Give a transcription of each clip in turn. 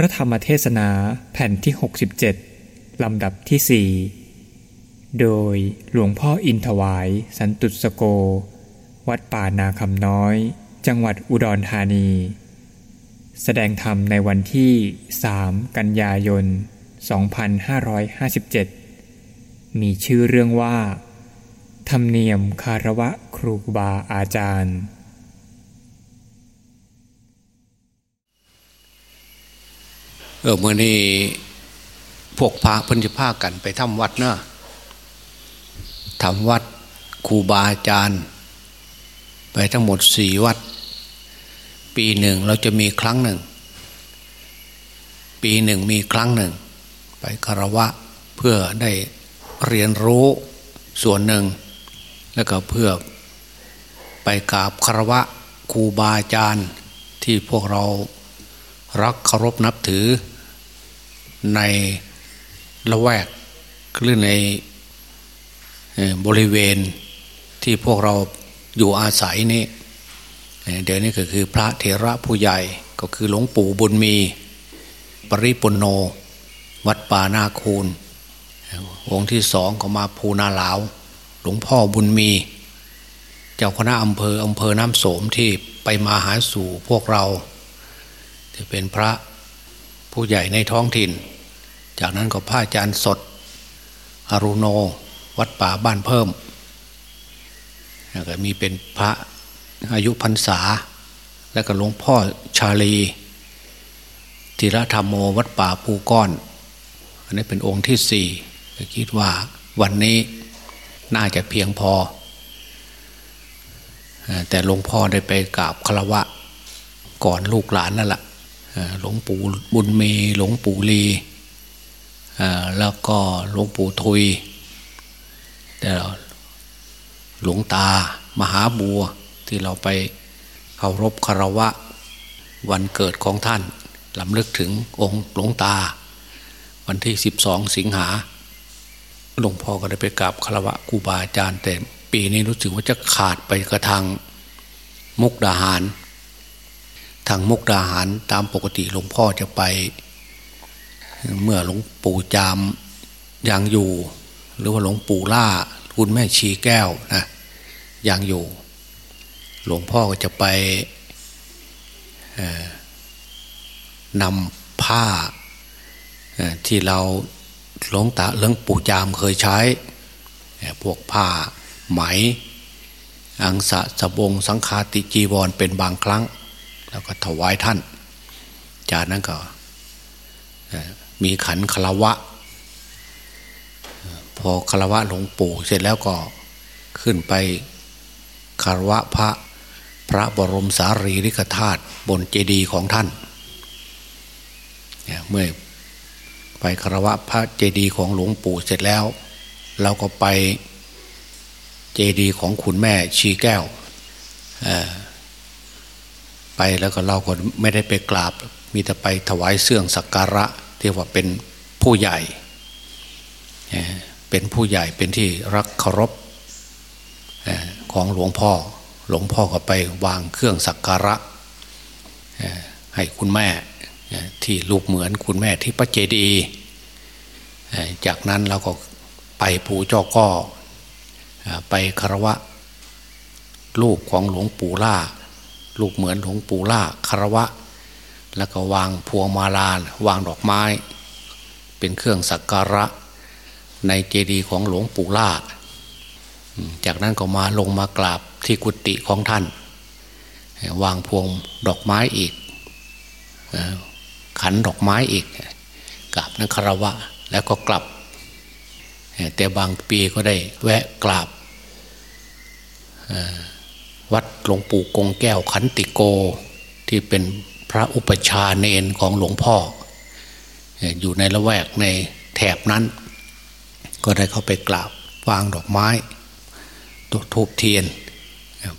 ระธรรมเทศนาแผ่นที่ 67 ลำดับที่ 4 โดยหลวงพ่ออินถวาย สันตุสโก วัดป่านาคำน้อย จังหวัดอุดรธานี แสดงธรรมในวันที่ 3 กันยายน 2557 มีชื่อเรื่องว่า ธรรมเนียมคารวะครูบาอาจารย์ เออเมื่อนี้พวกพระพันธิภากันไปทำวัดเนาะทำวัดครูบาอาจารย์ ไปทั้งหมดสี่วัด ปีหนึ่งเราจะมีครั้งหนึ่ง ปีหนึ่งมีครั้งหนึ่ง ไปคารวะเพื่อได้เรียนรู้ส่วนหนึ่ง แล้วก็เพื่อไปกราบคารวะครูบาอาจารย์ที่พวกเรา รักเคารพนับถือ ในละแวกหรือในบริเวณที่พวกเราอยู่อาศัยนี่เดี๋ยวนี้ก็คือพระเถระผู้ใหญ่ก็คือหลวงปู่บุญมี ปริปุนโน วัดป่านาคูนองค์ที่สองก็มาภูนาหลาว หลวงพ่อบุญมี เจ้าคณะอำเภออำเภอน้ำโสมที่ไปมาหาสู่พวกเรา จะเป็นพระผู้ใหญ่ในท้องถิ่น จากนั้นก็พระอาจารย์สดอรุโนวัดป่าบ้านเพิ่มแล้วก็มีเป็นพระอายุพรรษา แล้วก็หลวงพ่อชาลีจิรธรรมโมวัดป่าภูก้อน อันนี้เป็นองค์ที่สี่คิดว่าวันนี้น่าจะเพียงพอ แต่หลวงพ่อได้ไปกราบคารวะก่อนลูกหลานนั่นแหละ หลวงปู่บุญมีหลวงปู่ลีแล้วก็หลวงปู่ทุยแต่หลวงตามหาบัวที่เราไปเคารพคารวะวันเกิดของท่านลำลึกถึงองค์หลวงตา วันที่สิบสองสิงหาหลวงพ่อก็ได้ไปกราบคารวะครูบาอาจารย์แต่ปีนี้รู้สึกว่าจะขาดไปกระทางมุกดาหาร ทางมุกดาหารตามปกติหลวงพ่อจะไป เมื่อหลวงปู่จามยังอยู่ หรือว่าหลวงปู่ล่าคุณแม่ชีแก้วนะยังอยู่ หลวงพ่อก็จะไปนำผ้าที่เราหลวงตาเรื่องปู่จามเคยใช้ พวกผ้าไหม อังสะสบงสังคาติจีวรเป็นบางครั้ง แล้วก็ถวายท่าน จากนั้นก็มีขันคารวะ พอคารวะหลวงปู่เสร็จแล้วก็ขึ้นไปคารวะพระพระบรมสารีริกธาตุบนเจดีย์ของท่านเมื่อไปคารวะพระเจดีย์ของหลวงปู่เสร็จแล้ว เราก็ไปเจดีย์ของคุณแม่ชีแก้ว ไปแล้วก็เราก็ไม่ได้ไปกราบ มีแต่ไปถวายเสื่องสักการะที่ว่าเป็นผู้ใหญ่ เป็นผู้ใหญ่เป็นที่รักเคารพของหลวงพ่อ หลวงพ่อก็ไปวางเครื่องสักการะให้คุณแม่ที่ลูกเหมือนคุณแม่ที่พระเจดี จากนั้นเราก็ไปผูเจ้าก็ไปคารวะลูกของหลวงปู่ล่า ลูกเหมือนหลวงปู่ล่าคารวะ แล้วก็วางพวงมาลาวางดอกไม้ เป็นเครื่องสักการะ ในเจดีย์ของหลวงปู่ล่า จากนั้นก็มาลงมากราบที่กุฏิของท่าน วางพวงดอกไม้อีก ขันดอกไม้อีกกราบนักคารวะแล้วก็กลับ แต่บางปีก็ได้แวะกราบ วัดหลวงปู่กงแก้วขันติโก ที่เป็นพระอุปชาเนนของหลวงพ่อ อยู่ในละแวกในแถบนั้น ก็ได้เข้าไปกราบวางดอกไม้ตัวทูบเทียน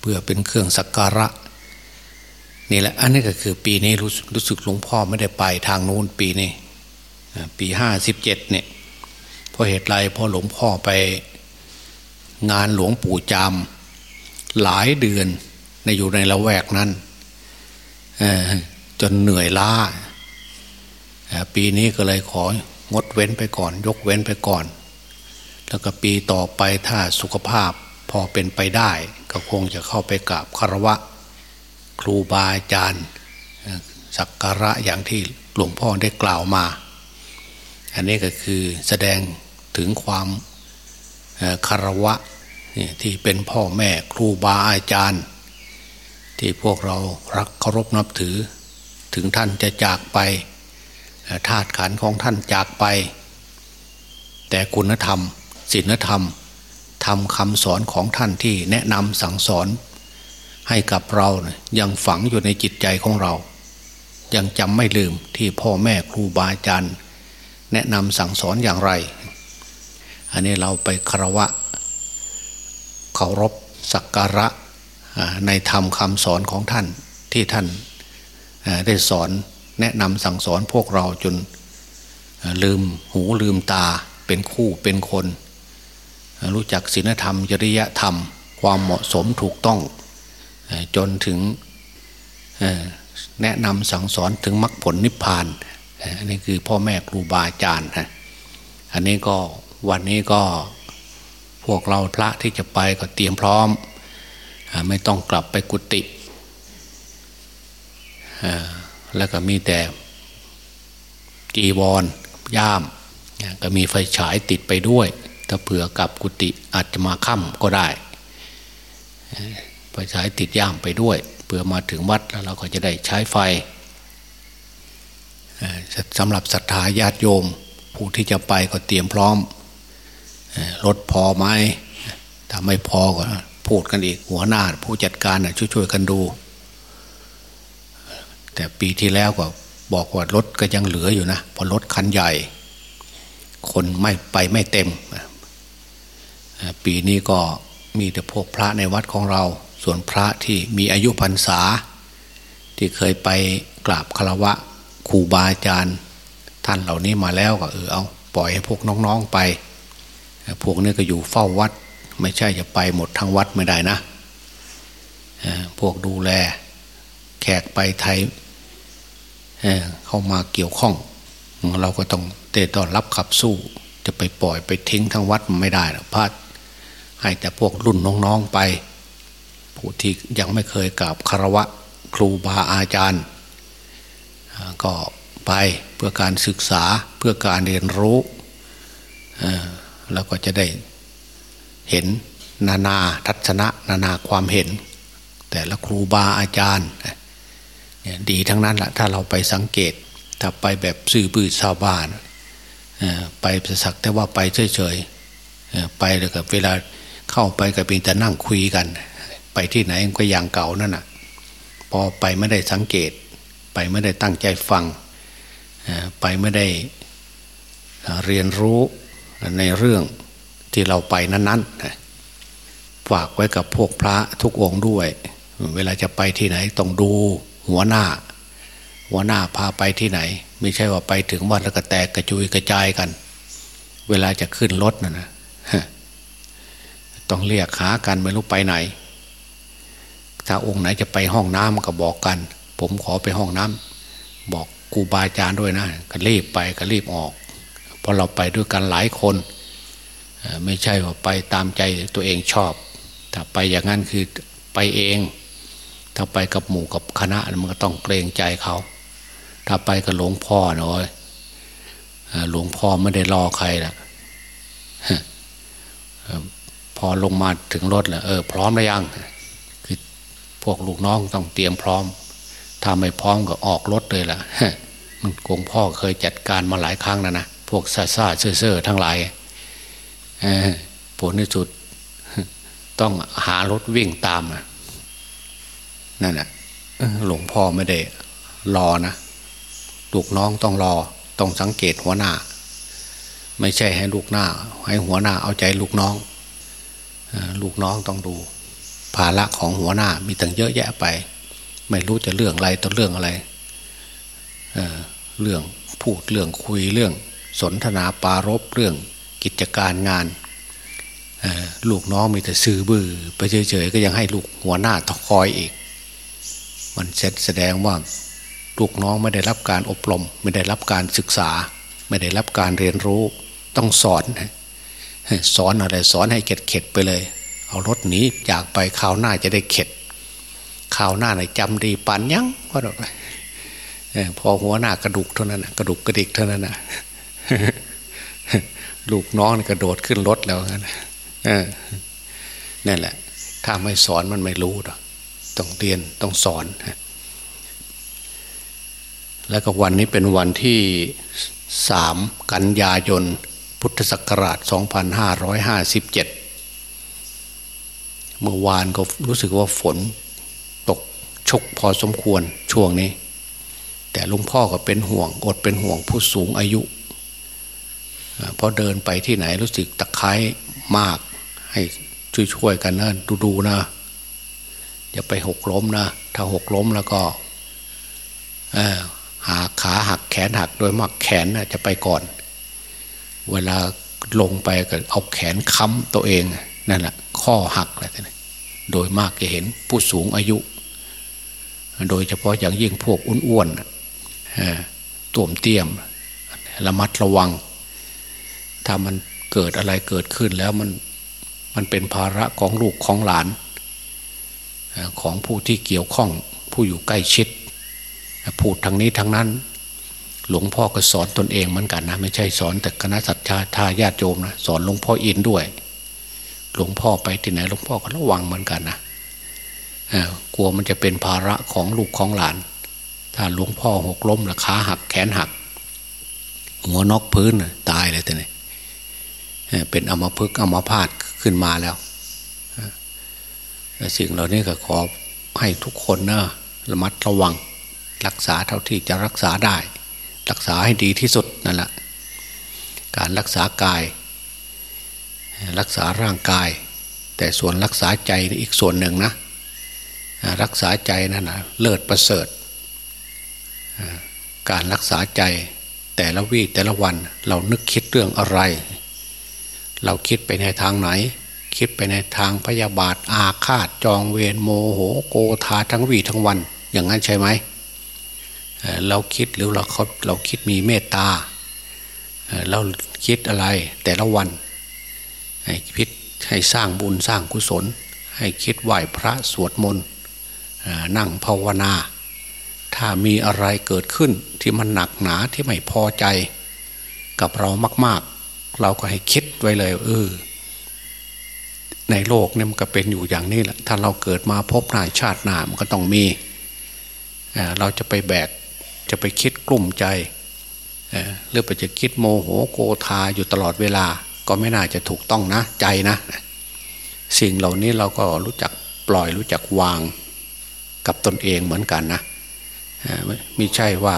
เพื่อเป็นเครื่องสักการะ นี่แหละอันนี้ก็คือปีนี้รู้รู้สึกหลวงพ่อไม่ได้ไปทางนู้นปีนี้ ปีห้าสิบเจ็ดเนี่ยเพราะเหตุไรเพราะหลวงพ่อไปงานหลวงปู่จาม หลายเดือนในอยู่ในละแวกนั้นจนเหนื่อยล้าปีนี้ก็เลยของดเว้นไปก่อน ยกเว้นไปก่อน แล้วก็ปีต่อไปถ้าสุขภาพพอเป็นไปได้ ก็คงจะเข้าไปกราบคารวะ ครูบาอาจารย์สักการะอย่างที่หลวงพ่อได้กล่าวมา อันนี้ก็คือแสดงถึงความคารวะ ที่เป็นพ่อแม่ครูบาอาจารย์ ที่พวกเรารักเคารพนับถือ ถึงท่านจะจากไปธาตุขันของท่านจากไป แต่คุณธรรมศีลธรรมทำคำสอนของท่านที่แนะนำสั่งสอน ให้กับเรายังฝังอยู่ในจิตใจของเรา ยังจำไม่ลืมที่พ่อแม่ครูบาอาจารย์ แนะนำสั่งสอนอย่างไร อันนี้เราไปคารวะ เคารพสักการะในธรรมคำสอนของท่านที่ท่านได้สอนแนะนำสั่งสอนพวกเราจนลืมหูลืมตาเป็นคู่เป็นคน รู้จักศีลธรรมจริยธรรม ความเหมาะสมถูกต้อง จนถึงแนะนำสั่งสอนถึงมรรคผลนิพพานอันนี้คือพ่อแม่ครูบาอาจารย์อันนี้ก็วันนี้ก็ พวกเราพระที่จะไปก็เตรียมพร้อม ไม่ต้องกลับไปกุฏิแล้วก็มีแต่จีวรย่าม ก็มีไฟฉายติดไปด้วย ถ้าเผื่อกับกุฏิอาจจะมาค่ำก็ได้ไฟฉายติดย่ามไปด้วยเพื่อมาถึงวัดแล้วเราก็จะได้ใช้ไฟสำหรับศรัทธาญาติโยม ผู้ที่จะไปก็เตรียมพร้อม รถพอไหมถ้าไม่พอก็พูดกันอีกหัวหน้าผู้จัดการช่วยๆกันดู แต่ปีที่แล้วก็บอกว่ารถก็ยังเหลืออยู่นะเพราะรถคันใหญ่ คนไม่ไปไม่เต็ม ปีนี้ก็มีแต่พวกพระในวัดของเรา ส่วนพระที่มีอายุพรรษา ที่เคยไปกราบคารวะครูบาอาจารย์ ท่านเหล่านี้มาแล้วก็เออเอาปล่อยให้พวกน้องๆไป พวกนี้ก็อยู่เฝ้าวัด ไม่ใช่จะไปหมดทั้งวัดไม่ได้นะพวกดูแล แขกไปไทยเข้ามาเกี่ยวข้อง เราก็ต้องเตะต้อนรับขับสู้ จะไปปล่อยไปทิ้งทั้งวัดไม่ได้หรอกพัดให้แต่พวกรุ่นน้องๆไป ผู้ที่ยังไม่เคยกราบคารวะครูบาอาจารย์ ก็ไปเพื่อการศึกษาเพื่อการเรียนรู้ แล้วก็จะได้เห็นนานาทัศนะ นานาความเห็น แต่ละครูบาอาจารย์ดีทั้งนั้นแหละถ้าเราไปสังเกต ถ้าไปแบบสื่อปื้ชาวบ้านไปสักแต่ว่าไปเฉยๆไปแล้วกับเวลาเข้าไปกับเป็นแต่นั่งคุยกัน ไปที่ไหนก็อย่างเก่านั่นน่ะพอไปไม่ได้สังเกต ไปไม่ได้ตั้งใจฟังไปไม่ได้เรียนรู้ ในเรื่องที่เราไปนั้นๆฝากไว้กับพวกพระทุกองค์ด้วย เวลาจะไปที่ไหนต้องดูหัวหน้า หัวหน้าพาไปที่ไหน ไม่ใช่ว่าไปถึงวัดแล้วก็แตกกระจุยกระจายกัน เวลาจะขึ้นรถนะนะต้องเรียกหากันไม่รู้ไปไหน ถ้าองค์ไหนจะไปห้องน้ำก็บอกกัน ผมขอไปห้องน้ำบอกครูบาอาจารย์ด้วยนะก็รีบไปก็รีบออก ราะเราไปด้วยกันหลายคน ไม่ใช่ว่าไปตามใจตัวเองชอบ ถ้าไปอย่างนั้นคือไปเอง ถ้าไปกับหมู่กับคณะมันก็ต้องเกรงใจเขา ถ้าไปกับหลวงพ่อเนาะหลวงพ่อไม่ได้รอใครละพอลงมาถึงรถแล้วเออพร้อมแล้วยังคือพวกลูกน้องต้องเตรียมพร้อม ถ้าไม่พร้อมก็ออกรถเลยล่ะมันกงพ่อเคยจัดการมาหลายครั้งแล้วนะ พวกซาซาเซ่อเซ่อทั้งหลายผลที่สุดต้องหารถวิ่งตามนั่นแหละหลวงพ่อไม่ได้รอนะลูกน้องต้องรอต้องสังเกตหัวหน้า ไม่ใช่ให้ลูกหน้า ให้หัวหน้าเอาใจลูกน้องลูกน้องต้องดู ภาระของหัวหน้ามีตั้งเยอะแยะไป ไม่รู้จะเรื่องอะไรต้อเรื่องอะไรเเรื่องพูดเรื่องคุยเรื่อง สนทนาปารบเรื่องกิจการงานลูกน้องมีแต่ซื้อบือไปเฉยๆก็ยังให้ลูกหัวหน้าตอคอยอีก มันแสดงว่าลูกน้องไม่ได้รับการอบรม ไม่ได้รับการศึกษา ไม่ได้รับการเรียนรู้ต้องสอน สอนอะไรสอนให้เข็ดเข็ดไปเลย เอารถหนีอยากไปข่าวหน้าจะได้เข็ดข่าวหน้าไหนจำดีปันยังก็ดอกพอหัวหน้ากระดูกเท่านั้นกระดูกกระดิกเท่านั้นนะ ลูกน้องกระโดดขึ้นรถแล้วนะนั่นแหละ ถ้าไม่สอนมันไม่รู้หรอกต้องเรียนต้องสอน แล้วก็วันนี้เป็นวันที่สามกันยายน พุทธศักราช 2557 เมื่อวานก็รู้สึกว่าฝนตกชกพอสมควรช่วงนี้ แต่ลุงพ่อก็เป็นห่วง อดเป็นห่วงผู้สูงอายุ พอเดินไปที่ไหนรู้สึกตะไคร้มาก ให้ช่วยๆกันนะดูๆนะอย่าไปหกล้มนะ ถ้าหกล้มแล้วก็หาขาหักแขนหักโดยมากแขนจะไปก่อน เวลาลงไปก็เอาแขนค้ำตัวเองนั่นแหละข้อหักอะไรต่างโดยมากจะเห็นผู้สูงอายุ โดยเฉพาะอย่างยิ่งพวกอ้วนๆตุ่มเตี้ยมระมัดระวัง ถ้ามันเกิดอะไรเกิดขึ้นแล้วมันมันเป็นภาระของลูกของหลาน ของผู้ที่เกี่ยวข้องผู้อยู่ใกล้ชิด พูดทางนี้ทางนั้น หลวงพ่อก็สอนตนเองเหมือนกันนะไม่ใช่สอนแต่คณะสัตยาทายาทโยมนะสอนหลวงพ่ออินด้วย หลวงพ่อไปที่ไหนหลวงพ่อก็ระวังเหมือนกันนะกลัวมันจะเป็นภาระของลูกของหลาน ถ้าหลวงพ่อหกล้มละขาหักแขนหัก หัวนอกพื้นตายเลยแต่เนี่ย เป็นอมพึกอมพาดขึ้นมาแล้วสิ่งเหล่านี้ก็ขอให้ทุกคนนะระมัดระวัง รักษาเท่าที่จะรักษาได้ รักษาให้ดีที่สุดนั่นแหละการรักษากาย รักษาร่างกาย แต่ส่วนรักษาใจอีกส่วนหนึ่งนะ รักษาใจนั่นนะเลิศประเสริฐ การรักษาใจแต่ละวี่แต่ละวันเรานึกคิดเรื่องอะไร เราคิดไปในทางไหน คิดไปในทางพยาบาทอาฆาตจองเวรโมโหโกธาทั้งวีทั้งวัน อย่างนั้นใช่ไหมเราคิดหรือเราเราคิดมีเมตตาเราคิดอะไรแต่ละวัน ให้คิดให้สร้างบุญสร้างกุศล ให้คิดไหว้พระสวดมนต์นั่งภาวนา ถ้ามีอะไรเกิดขึ้นที่มันหนักหนาที่ไม่พอใจ กับเรามาก ๆ เราก็ให้คิดไว้เลยเออในโลกเนี่ยมันก็เป็นอยู่อย่างนี้แหละถ้าเราเกิดมาพบหน้าชาติหน้ามันก็ต้องมีเราจะไปแบกจะไปคิดกลุ่มใจหรือไปจะคิดโมโหโกธาอยู่ตลอดเวลา ก็ไม่น่าจะถูกต้องนะใจนะ สิ่งเหล่านี้เราก็รู้จักปล่อยรู้จักวางกับตนเองเหมือนกันนะไม่ใช่ว่า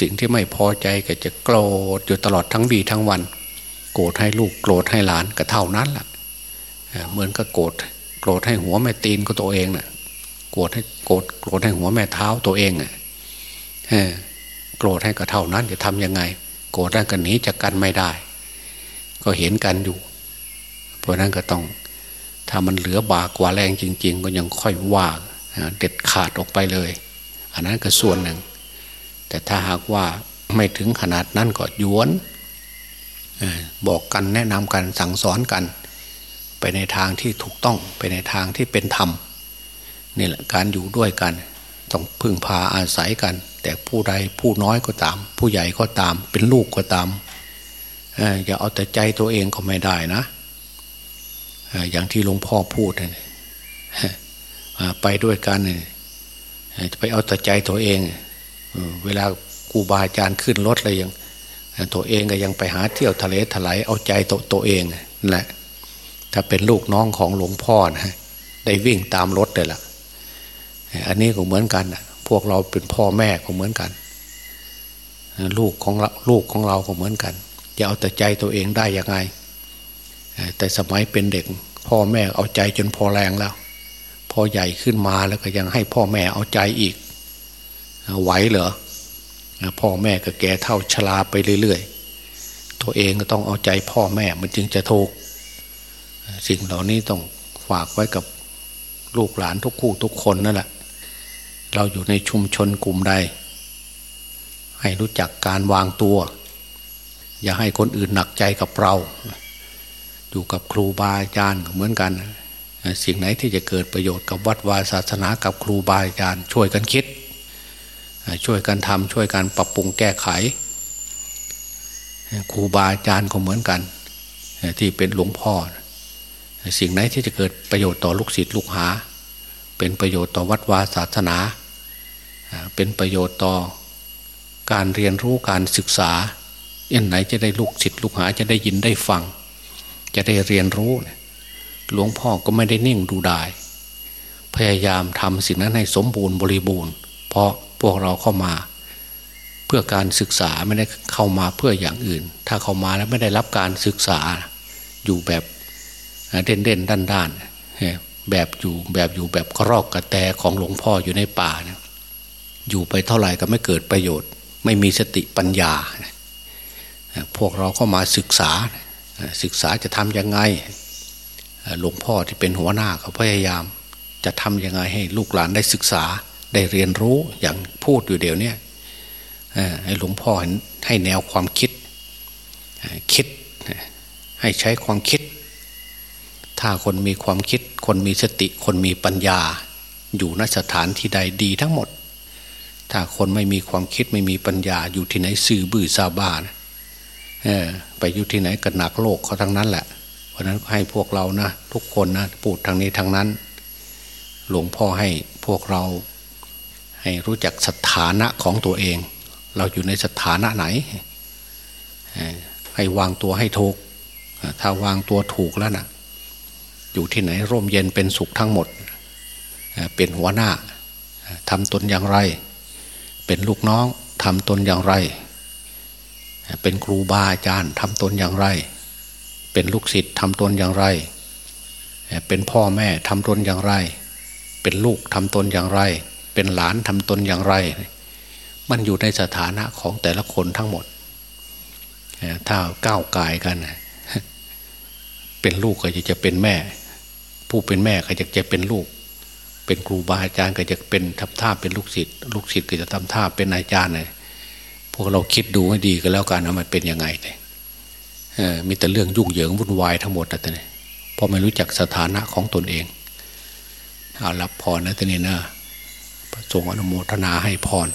สิ่งที่ไม่พอใจก็จะโกรธอยู่ตลอดทั้งวีทั้งวัน โกรธให้ลูกโกรธให้หลานก็เท่านั้นแหละเหมือนกับโกรธโกรธให้หัวแม่ตีนก็ตัวเองนะ่ะโกรธให้โกรธโกรธให้หัวแม่เท้าตัวเองอะโกรธให้ก็เท่านั้นจะทำยังไง โกรธแล้กันหนีจากกันไม่ได้ ก็เห็นกันอยู่ เพราะนั้นก็ต้อง ถ้ามันเหลือบากกว่าแรงจริง ๆ ก็ยังค่อยว่าเด็ดขาดออกไปเลย อันนั้นก็ส่วนหนึ่ง แต่ถ้าหากว่าไม่ถึงขนาดนั้นก็ย้วน บอกกันแนะนำกันสั่งสอนกัน ไปในทางที่ถูกต้องไปในทางที่เป็นธรรมนี่แหละการอยู่ด้วยกัน ต้องพึ่งพาอาศัยกัน แต่ผู้ใดผู้น้อยก็ตาม ผู้ใหญ่ก็ตาม เป็นลูกก็ตามอย่าเอาแต่ใจตัวเองก็ไม่ได้นะอย่างที่หลวงพ่อพูดไปด้วยกันจะไปเอาแต่ใจตัวเอง เวลาครูบาอาจารย์ขึ้นรถอะไรยัง ตัวเองก็ยังไปหาเที่ยวทะเลถลายเอาใจตัวตัวเองนั่นแหละถ้าเป็นลูกน้องของหลวงพ่อนะได้วิ่งตามรถเลยล่ะ อันนี้ก็เหมือนกันพวกเราเป็นพ่อแม่ก็เหมือนกัน ลูกของเราลูกของเราก็เหมือนกันจะเอาแต่ใจตัวเองได้ยังไง แต่สมัยเป็นเด็ก พ่อแม่เอาใจจนพอแรงแล้ว พอใหญ่ขึ้นมาแล้วก็ยังให้พ่อแม่เอาใจอีกไหวเหรอ พ่อแม่ก็แก่เท่าชราไปเรื่อยๆ ตัวเองก็ต้องเอาใจพ่อแม่มันจึงจะถูก สิ่งเหล่านี้ต้องฝากไว้กับลูกหลานทุกคู่ทุกคนนั่นแหละ เราอยู่ในชุมชนกลุ่มใด ให้รู้จักการวางตัว อย่าให้คนอื่นหนักใจกับเรา อยู่กับครูบาอาจารย์เหมือนกันสิ่งไหนที่จะเกิดประโยชน์กับวัดวาศาสนากับครูบาอาจารย์ช่วยกันคิด ช่วยกันทำช่วยกันปรับปรุงแก้ไขครูบาอาจารย์ก็เหมือนกัน ที่เป็นหลวงพ่อ สิ่งไหนที่จะเกิดประโยชน์ต่อลูกศิษย์ลูกหา เป็นประโยชน์ต่อวัดวาศาสนา เป็นประโยชน์ต่อการเรียนรู้การศึกษาอันไหนจะได้ลูกศิษย์ลูกหาจะได้ยินได้ฟัง จะได้เรียนรู้ หลวงพ่อก็ไม่ได้นิ่งดูได้พยายามทำสิ่งนั้นให้สมบูรณ์บริบูรณ์ เพราะ พวกเราเข้ามา เพื่อการศึกษาไม่ได้เข้ามาเพื่ออย่างอื่น ถ้าเข้ามาแล้วไม่ได้รับการศึกษาอยู่แบบเด่นเด่นด้านด้านแบบอยู่แบบอยู่แบบกระรอกกระแตของหลวงพ่ออยู่ในป่านะอยู่ไปเท่าไหร่ก็ไม่เกิดประโยชน์ ไม่มีสติปัญญา พวกเราเข้ามาศึกษาศึกษาจะทำยังไงหลวงพ่อที่เป็นหัวหน้าเขาพยายาม จะทำยังไงให้ลูกหลานได้ศึกษา ได้เรียนรู้อย่างพูดอยู่เดี๋ยวนี้ให้หลวงพ่อให้แนวความคิดคิดให้ใช้ความคิด ถ้าคนมีความคิด คนมีสติ คนมีปัญญา อยู่ณสถานที่ใดดีทั้งหมด ถ้าคนไม่มีความคิดไม่มีปัญญา อยู่ที่ไหนซื่อบื้อซาบานไปอยู่ที่ไหนก็หนักโลกเขาทั้งนั้นแหละ เพราะนั้นให้พวกเรานะทุกคนนะพูดทางนี้ทางนั้น หลวงพ่อให้พวกเรา ให้รู้จักสถานะของตัวเอง เราอยู่ในสถานะไหน ให้วางตัวให้ถูก ถ้าวางตัวถูกแล้วนะอยู่ที่ไหนร่มเย็นเป็นสุขทั้งหมด เป็นหัวหน้าทำตนอย่างไร เป็นลูกน้องทำตนอย่างไร เป็นครูบาอาจารย์ทำตนอย่างไร เป็นลูกศิษย์ทำตนอย่างไร เป็นพ่อแม่ทำตนอย่างไร เป็นลูกทำตนอย่างไร เป็นหลานทำตนอย่างไร มันอยู่ในสถานะของแต่ละคนทั้งหมด ถ้าก้าวกายกัน เป็นลูกก็จะจะเป็นแม่ ผู้เป็นแม่ก็จะจะเป็นลูก เป็นครูบาอาจารย์ก็จะเป็นทำท่าเป็นลูกศิษย์ลูกศิษย์ก็จะทำท่าเป็นอาจารย์เลยพวกเราคิดดูให้ดีก็แล้วกันว่ามันเป็นยังไงเลยมีแต่เรื่องยุ่งเหยิงวุ่นวายทั้งหมดแต่เนี่ยพอไม่รู้จักสถานะของตนเองเอารับพรนะตอนนี้นะ ส่งอนุโมทนาให้พร